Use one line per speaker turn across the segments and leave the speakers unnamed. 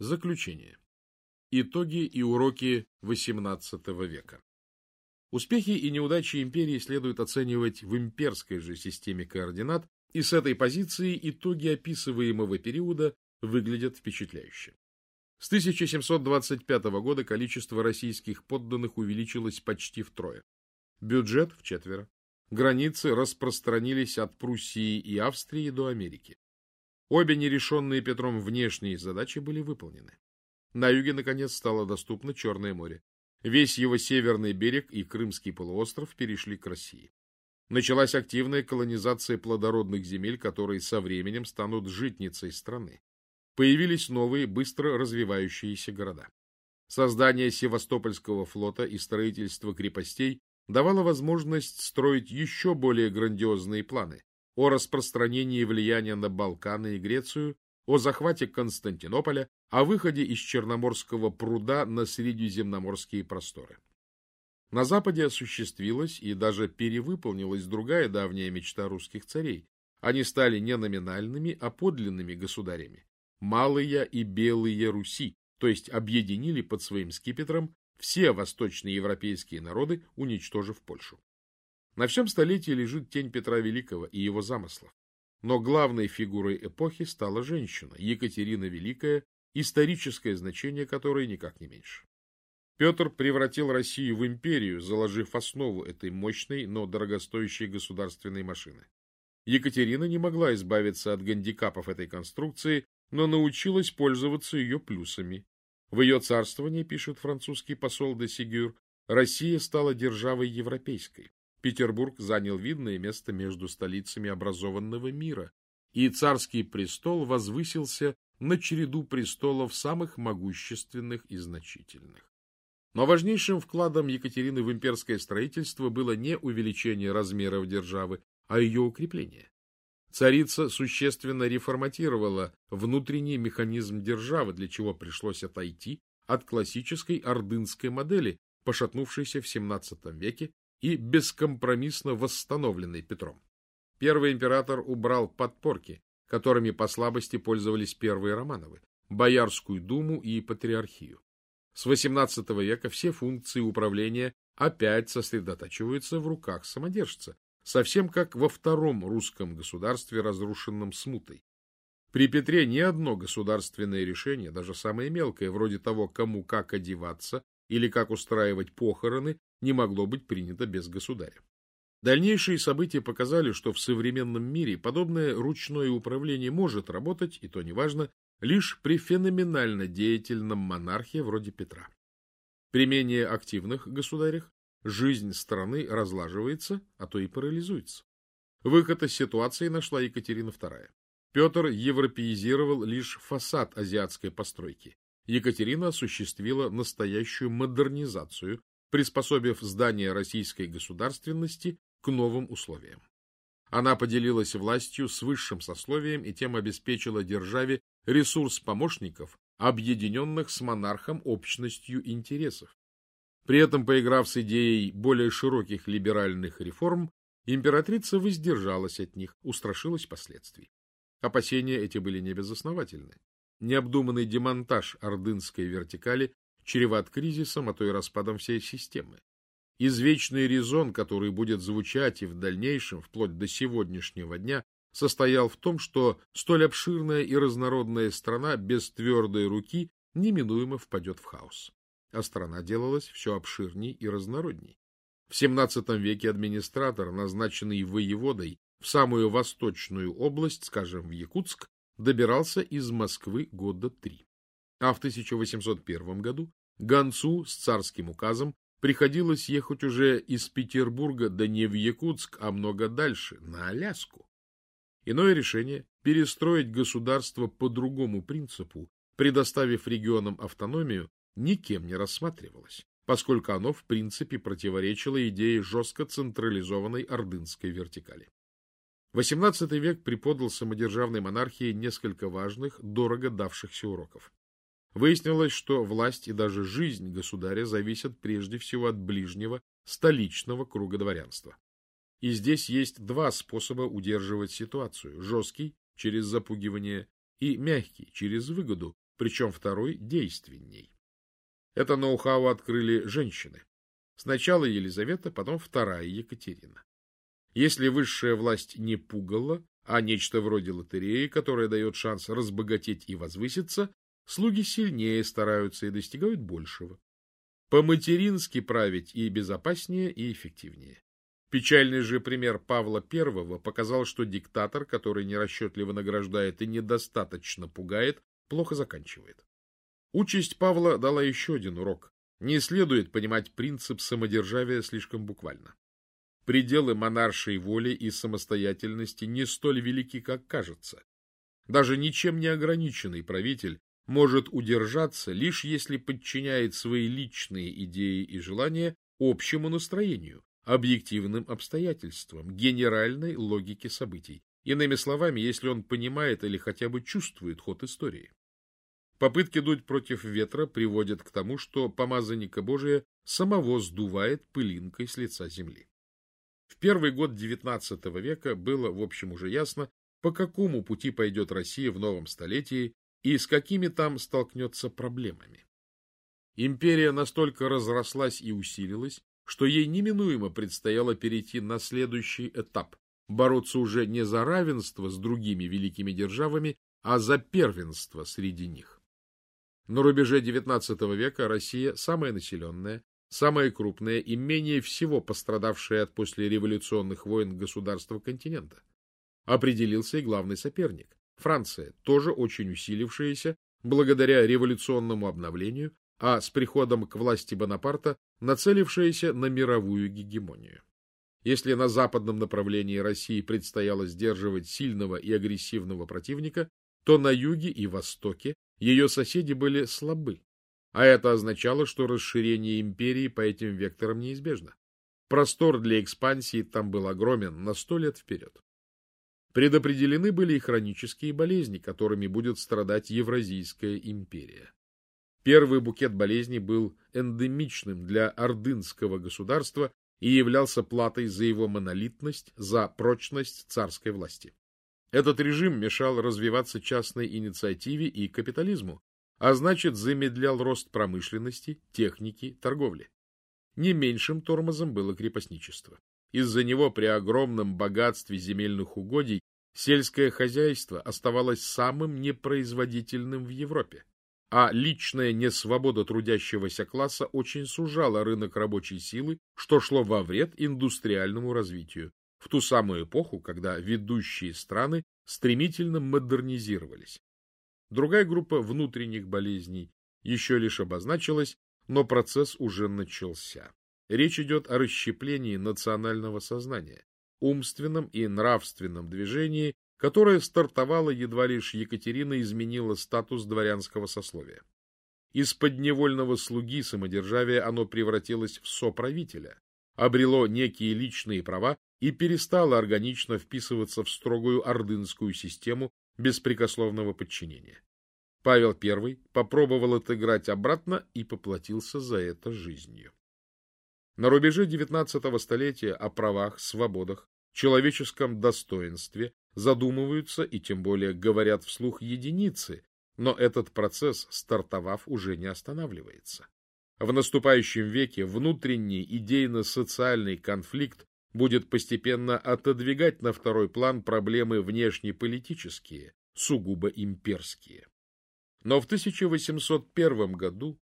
Заключение. Итоги и уроки XVIII века. Успехи и неудачи империи следует оценивать в имперской же системе координат, и с этой позиции итоги описываемого периода выглядят впечатляюще. С 1725 года количество российских подданных увеличилось почти втрое. Бюджет в четверо. Границы распространились от Пруссии и Австрии до Америки. Обе нерешенные Петром внешние задачи были выполнены. На юге, наконец, стало доступно Черное море. Весь его северный берег и Крымский полуостров перешли к России. Началась активная колонизация плодородных земель, которые со временем станут житницей страны. Появились новые, быстро развивающиеся города. Создание Севастопольского флота и строительство крепостей давало возможность строить еще более грандиозные планы о распространении влияния на Балканы и Грецию, о захвате Константинополя, о выходе из Черноморского пруда на Средиземноморские просторы. На Западе осуществилась и даже перевыполнилась другая давняя мечта русских царей. Они стали не номинальными, а подлинными государями. Малые и Белые Руси, то есть объединили под своим скипетром все восточноевропейские народы, уничтожив Польшу. На всем столетии лежит тень Петра Великого и его замыслов. Но главной фигурой эпохи стала женщина, Екатерина Великая, историческое значение которой никак не меньше. Петр превратил Россию в империю, заложив основу этой мощной, но дорогостоящей государственной машины. Екатерина не могла избавиться от гандикапов этой конструкции, но научилась пользоваться ее плюсами. В ее царствовании, пишет французский посол де Сигюр, Россия стала державой европейской. Петербург занял видное место между столицами образованного мира, и царский престол возвысился на череду престолов самых могущественных и значительных. Но важнейшим вкладом Екатерины в имперское строительство было не увеличение размеров державы, а ее укрепление. Царица существенно реформатировала внутренний механизм державы, для чего пришлось отойти от классической ордынской модели, пошатнувшейся в XVII веке и бескомпромиссно восстановленной Петром. Первый император убрал подпорки, которыми по слабости пользовались первые Романовы, Боярскую думу и Патриархию. С XVIII века все функции управления опять сосредотачиваются в руках самодержца, совсем как во втором русском государстве, разрушенном смутой. При Петре ни одно государственное решение, даже самое мелкое, вроде того, кому как одеваться или как устраивать похороны, не могло быть принято без государя. Дальнейшие события показали, что в современном мире подобное ручное управление может работать, и то неважно, лишь при феноменально деятельном монархе вроде Петра. При менее активных государях жизнь страны разлаживается, а то и парализуется. Выход из ситуации нашла Екатерина II. Петр европеизировал лишь фасад азиатской постройки. Екатерина осуществила настоящую модернизацию, приспособив здание российской государственности к новым условиям. Она поделилась властью с высшим сословием и тем обеспечила державе ресурс помощников, объединенных с монархом общностью интересов. При этом, поиграв с идеей более широких либеральных реформ, императрица воздержалась от них, устрашилась последствий. Опасения эти были небезосновательны. Необдуманный демонтаж ордынской вертикали чреват кризисом, а то и распадом всей системы. Извечный резон, который будет звучать и в дальнейшем, вплоть до сегодняшнего дня, состоял в том, что столь обширная и разнородная страна без твердой руки неминуемо впадет в хаос. А страна делалась все обширней и разнородней. В XVII веке администратор, назначенный воеводой в самую восточную область, скажем, в Якутск, добирался из Москвы года три. А в 1801 году гонцу с царским указом приходилось ехать уже из Петербурга, да не в Якутск, а много дальше, на Аляску. Иное решение – перестроить государство по другому принципу, предоставив регионам автономию, никем не рассматривалось, поскольку оно в принципе противоречило идее жестко централизованной ордынской вертикали. XVIII век преподал самодержавной монархии несколько важных, дорого давшихся уроков. Выяснилось, что власть и даже жизнь государя зависят прежде всего от ближнего, столичного круга дворянства. И здесь есть два способа удерживать ситуацию – жесткий, через запугивание, и мягкий, через выгоду, причем второй действенней. Это ноу-хау открыли женщины. Сначала Елизавета, потом вторая Екатерина. Если высшая власть не пугала, а нечто вроде лотереи, которая дает шанс разбогатеть и возвыситься, слуги сильнее стараются и достигают большего. По-матерински править и безопаснее, и эффективнее. Печальный же пример Павла I показал, что диктатор, который нерасчетливо награждает и недостаточно пугает, плохо заканчивает. Участь Павла дала еще один урок. Не следует понимать принцип самодержавия слишком буквально. Пределы монаршей воли и самостоятельности не столь велики, как кажется. Даже ничем не ограниченный правитель может удержаться, лишь если подчиняет свои личные идеи и желания общему настроению, объективным обстоятельствам, генеральной логике событий. Иными словами, если он понимает или хотя бы чувствует ход истории. Попытки дуть против ветра приводят к тому, что помазанника Божия самого сдувает пылинкой с лица земли. Первый год XIX века было, в общем, уже ясно, по какому пути пойдет Россия в новом столетии и с какими там столкнется проблемами. Империя настолько разрослась и усилилась, что ей неминуемо предстояло перейти на следующий этап – бороться уже не за равенство с другими великими державами, а за первенство среди них. На рубеже XIX века Россия самая населенная, самое крупное и менее всего пострадавшее от послереволюционных войн государства континента. Определился и главный соперник – Франция, тоже очень усилившаяся благодаря революционному обновлению, а с приходом к власти Бонапарта нацелившаяся на мировую гегемонию. Если на западном направлении России предстояло сдерживать сильного и агрессивного противника, то на юге и востоке ее соседи были слабы, а это означало, что расширение империи по этим векторам неизбежно. Простор для экспансии там был огромен на сто лет вперед. Предопределены были и хронические болезни, которыми будет страдать Евразийская империя. Первый букет болезней был эндемичным для ордынского государства и являлся платой за его монолитность, за прочность царской власти. Этот режим мешал развиваться частной инициативе и капитализму, а значит замедлял рост промышленности, техники, торговли. Не меньшим тормозом было крепостничество. Из-за него при огромном богатстве земельных угодий сельское хозяйство оставалось самым непроизводительным в Европе, а личная несвобода трудящегося класса очень сужала рынок рабочей силы, что шло во вред индустриальному развитию, в ту самую эпоху, когда ведущие страны стремительно модернизировались. Другая группа внутренних болезней еще лишь обозначилась, но процесс уже начался. Речь идет о расщеплении национального сознания, умственном и нравственном движении, которое стартовало едва лишь Екатерина изменила статус дворянского сословия. Из подневольного слуги самодержавия оно превратилось в соправителя, обрело некие личные права и перестало органично вписываться в строгую ордынскую систему беспрекословного подчинения. Павел I попробовал отыграть обратно и поплатился за это жизнью. На рубеже XIX столетия о правах, свободах, человеческом достоинстве задумываются и тем более говорят вслух единицы, но этот процесс, стартовав, уже не останавливается. В наступающем веке внутренний идейно-социальный конфликт будет постепенно отодвигать на второй план проблемы внешнеполитические, сугубо имперские. Но в 1801 году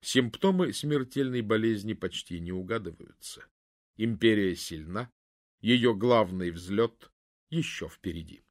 симптомы смертельной болезни почти не угадываются. Империя сильна, ее главный взлет еще впереди.